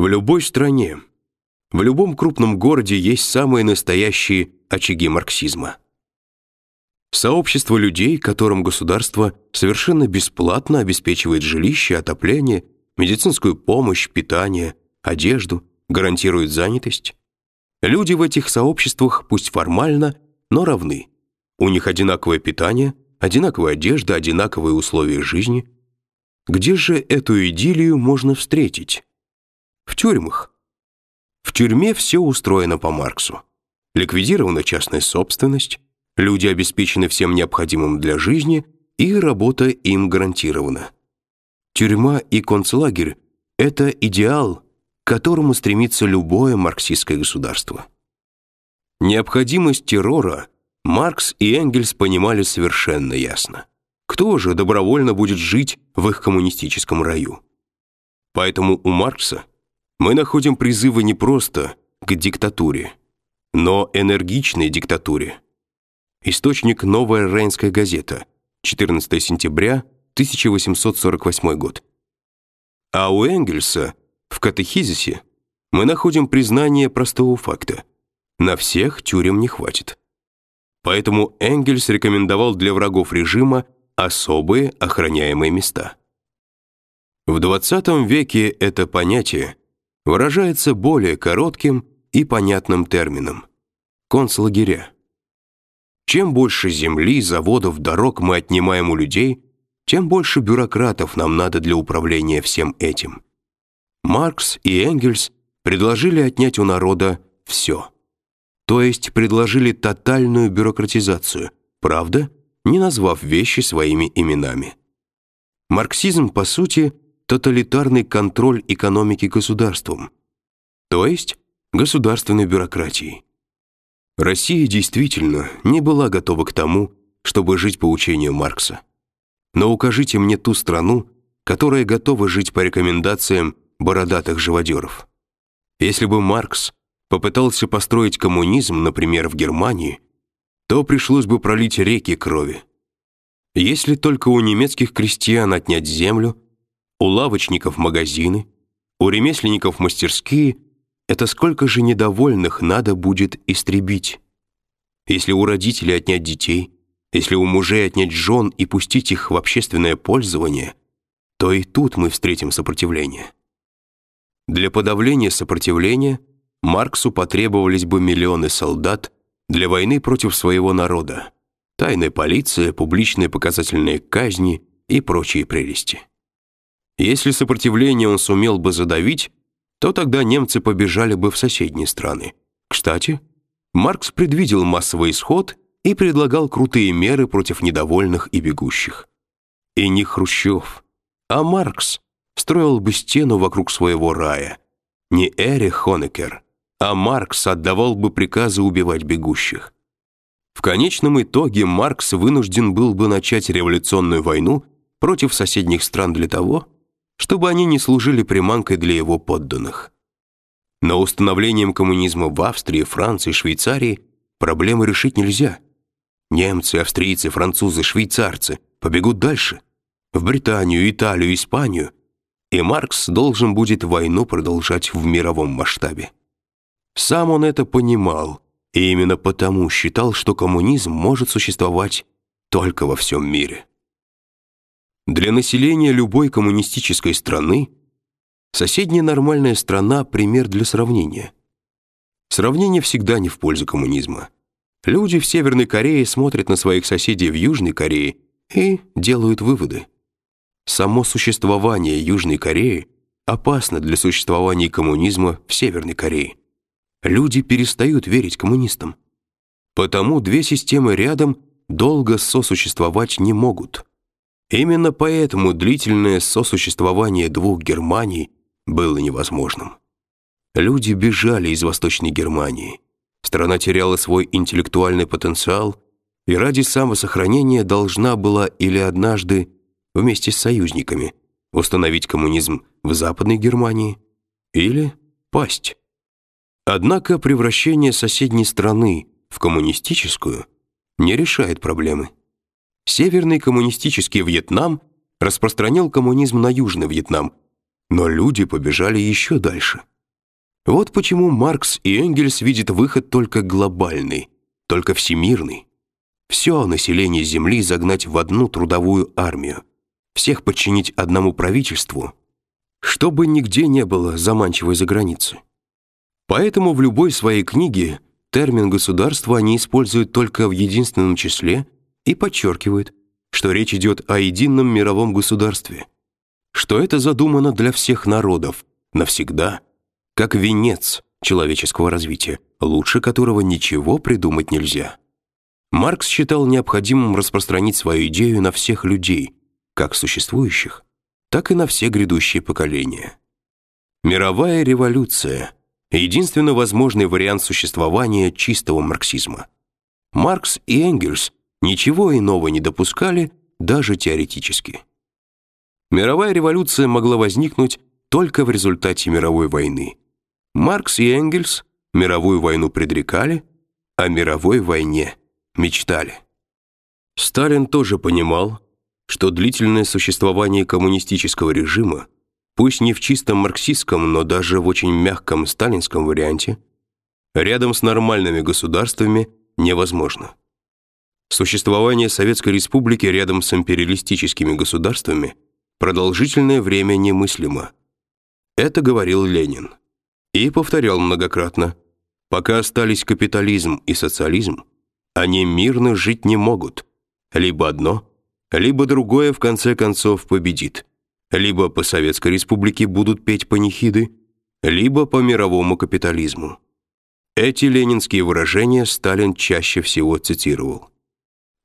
В любой стране, в любом крупном городе есть самые настоящие очаги марксизма. Сообщество людей, которым государство совершенно бесплатно обеспечивает жилище, отопление, медицинскую помощь, питание, одежду, гарантирует занятость. Люди в этих сообществах, пусть формально, но равны. У них одинаковое питание, одинаковая одежда, одинаковые условия жизни. Где же эту идиллию можно встретить? В тюрьмах. В тюрьме все устроено по Марксу. Ликвидирована частная собственность, люди обеспечены всем необходимым для жизни, и работа им гарантирована. Тюрьма и концлагерь это идеал, к которому стремится любое марксистское государство. Необходимость террора Маркс и Энгельс понимали совершенно ясно. Кто же добровольно будет жить в их коммунистическом раю? Поэтому у Маркса мы находим призывы не просто к диктатуре, но энергичной диктатуре. Источник Новая Рейнская газета, 14 сентября 1848 год. А у Энгельса в катехизисе мы находим признание простого факта: на всех тюрем не хватит. Поэтому Энгельс рекомендовал для врагов режима особые охраняемые места. В 20 веке это понятие выражается более коротким и понятным термином концлагеря. Чем больше земли, заводов, дорог мы отнимаем у людей, тем больше бюрократов нам надо для управления всем этим. Маркс и Энгельс предложили отнять у народа все. То есть предложили тотальную бюрократизацию, правда, не назвав вещи своими именами. Марксизм по сути тоталитарный контроль экономики государством, то есть государственной бюрократией. Россия действительно не была готова к тому, чтобы жить по учению Маркса. Но укажите мне ту страну, которая готова жить по рекомендациям бородатых живодеров. Если бы Маркс попытался построить коммунизм, например, в Германии, то пришлось бы пролить реки крови. Если только у немецких крестьян отнять землю, у лавочников магазины, у ремесленников мастерские, это сколько же недовольных надо будет истребить. Если у родителей отнять детей, если у мужей отнять жен и пустить их в общественное пользование, то и тут мы встретим сопротивление. Для подавления сопротивления Марксу потребовались бы миллионы солдат для войны против своего народа, тайная полиция, публичные показательные казни и прочие прелести. Если сопротивление он сумел бы задавить, то тогда немцы побежали бы в соседние страны. Кстати, Маркс предвидел массовый исход и предлагал крутые меры против недовольных и бегущих. И не Хрущев, а Маркс строил бы стену вокруг своего рая. Не Эрих Хонекер, а Маркс отдавал бы приказы убивать бегущих. В конечном итоге Маркс вынужден был бы начать революционную войну против соседних стран для того, чтобы они не служили приманкой для его подданных. Но установлением коммунизма в Австрии, Франции, Швейцарии проблемы решить нельзя. Немцы, австрийцы, французы, швейцарцы побегут дальше в Британию, Италию, Испанию, и Маркс должен будет войну продолжать в мировом масштабе. Сам он это понимал, и именно потому считал, что коммунизм может существовать только во всем мире. Для населения любой коммунистической страны соседняя нормальная страна пример для сравнения. Сравнение всегда не в пользу коммунизма. Люди в Северной Корее смотрят на своих соседей в Южной Корее и делают выводы. Само существование Южной Кореи опасно для существования коммунизма в Северной Корее. Люди перестают верить коммунистам. Потому две системы рядом долго сосуществовать не могут. Именно поэтому длительное сосуществование двух Германий было невозможным. Люди бежали из Восточной Германии. Страна теряла свой интеллектуальный потенциал и ради самосохранения должна была или однажды вместе с союзниками установить коммунизм в Западной Германии или пасть. Однако превращение соседней страны в коммунистическую не решает проблемы. Северный коммунистический Вьетнам распространил коммунизм на Южный Вьетнам, но люди побежали еще дальше. Вот почему Маркс и Энгельс видят выход только глобальный, только всемирный. Все население Земли загнать в одну трудовую армию, всех подчинить одному правительству, чтобы нигде не было заманчивой за границы. Поэтому в любой своей книге термин государство они используют только в единственном числе и подчеркивают, что речь идет о едином мировом государстве, что это задумано для всех народов навсегда, как венец человеческого развития, лучше которого ничего придумать нельзя. Маркс считал необходимым распространить свою идею на всех людей, как существующих, так и на все грядущие поколения. Мировая революция единственно возможный вариант существования чистого марксизма. Маркс и Энгельс ничего иного не допускали даже теоретически. Мировая революция могла возникнуть только в результате мировой войны. Маркс и Энгельс мировую войну предрекали, о мировой войне мечтали. Сталин тоже понимал, что длительное существование коммунистического режима, пусть не в чистом марксистском, но даже в очень мягком сталинском варианте, рядом с нормальными государствами невозможно. Существование Советской Республики рядом с империалистическими государствами продолжительное время немыслимо. Это говорил Ленин. И повторял многократно: пока остались капитализм и социализм, они мирно жить не могут. Либо одно, либо другое в конце концов победит. Либо по Советской Республике будут петь панихиды, либо по мировому капитализму. Эти ленинские выражения Сталин чаще всего цитировал.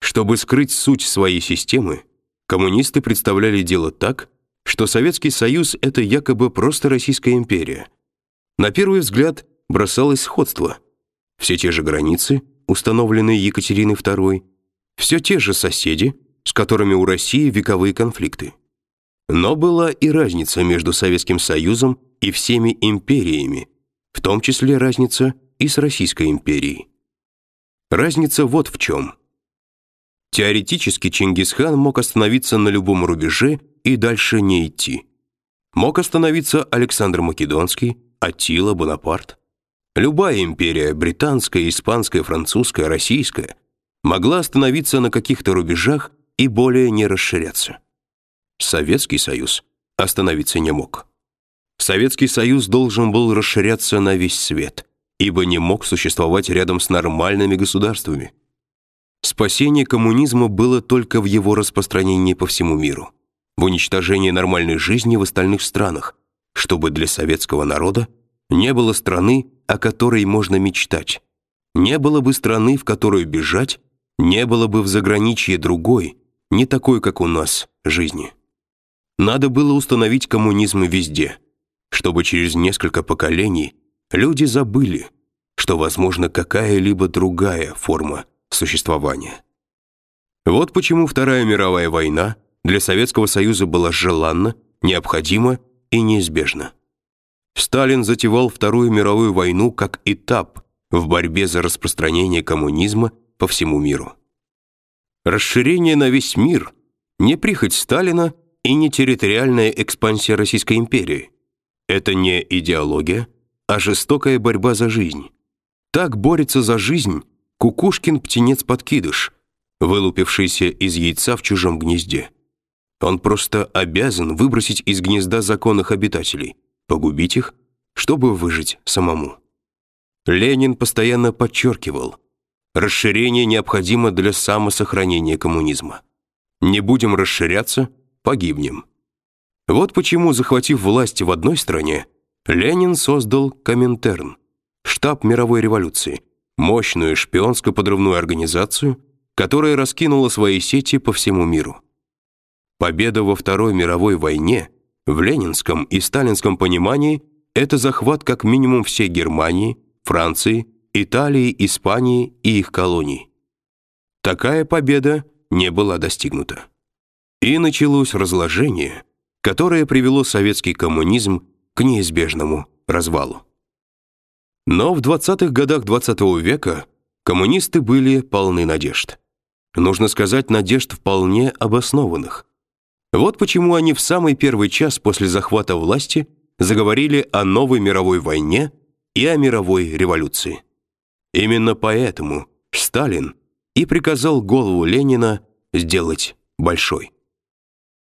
Чтобы скрыть суть своей системы, коммунисты представляли дело так, что Советский Союз это якобы просто Российская империя. На первый взгляд бросалось сходство. Все те же границы, установленные Екатериной II, все те же соседи, с которыми у России вековые конфликты. Но была и разница между Советским Союзом и всеми империями, в том числе разница и с Российской империей. Разница вот в чем. Теоретически Чингисхан мог остановиться на любом рубеже и дальше не идти. Мог остановиться Александр Македонский, Аттила, Бонапарт. Любая империя, британская, испанская, французская, российская, могла остановиться на каких-то рубежах и более не расширяться. Советский Союз остановиться не мог. Советский Союз должен был расширяться на весь свет, ибо не мог существовать рядом с нормальными государствами. Спасение коммунизма было только в его распространении по всему миру, в уничтожении нормальной жизни в остальных странах, чтобы для советского народа не было страны, о которой можно мечтать. Не было бы страны, в которую бежать, не было бы в заграничье другой, не такой, как у нас, жизни. Надо было установить коммунизм везде, чтобы через несколько поколений люди забыли, что возможно какая-либо другая форма существования. Вот почему Вторая мировая война для Советского Союза была желанна, необходима и неизбежна. Сталин затевал Вторую мировую войну как этап в борьбе за распространение коммунизма по всему миру. Расширение на весь мир не прихоть Сталина и не территориальная экспансия Российской империи. Это не идеология, а жестокая борьба за жизнь. Так борется за жизнь кукушкин птенец-подкидыш, вылупившийся из яйца в чужом гнезде. Он просто обязан выбросить из гнезда законных обитателей – погубить их, чтобы выжить самому. Ленин постоянно подчеркивал, расширение необходимо для самосохранения коммунизма. Не будем расширяться, погибнем. Вот почему, захватив власть в одной стране, Ленин создал Коминтерн, штаб мировой революции, мощную шпионско-подрывную организацию, которая раскинула свои сети по всему миру. Победа во Второй мировой войне в ленинском и сталинском понимании это захват как минимум всей Германии, Франции, Италии, Испании и их колоний. Такая победа не была достигнута. И началось разложение, которое привело советский коммунизм к неизбежному развалу. Но в 20-х годах 20 -го века коммунисты были полны надежд. Нужно сказать, надежд вполне обоснованных. Вот почему они в самый первый час после захвата власти заговорили о новой мировой войне и о мировой революции. Именно поэтому Сталин и приказал голову Ленина сделать большой.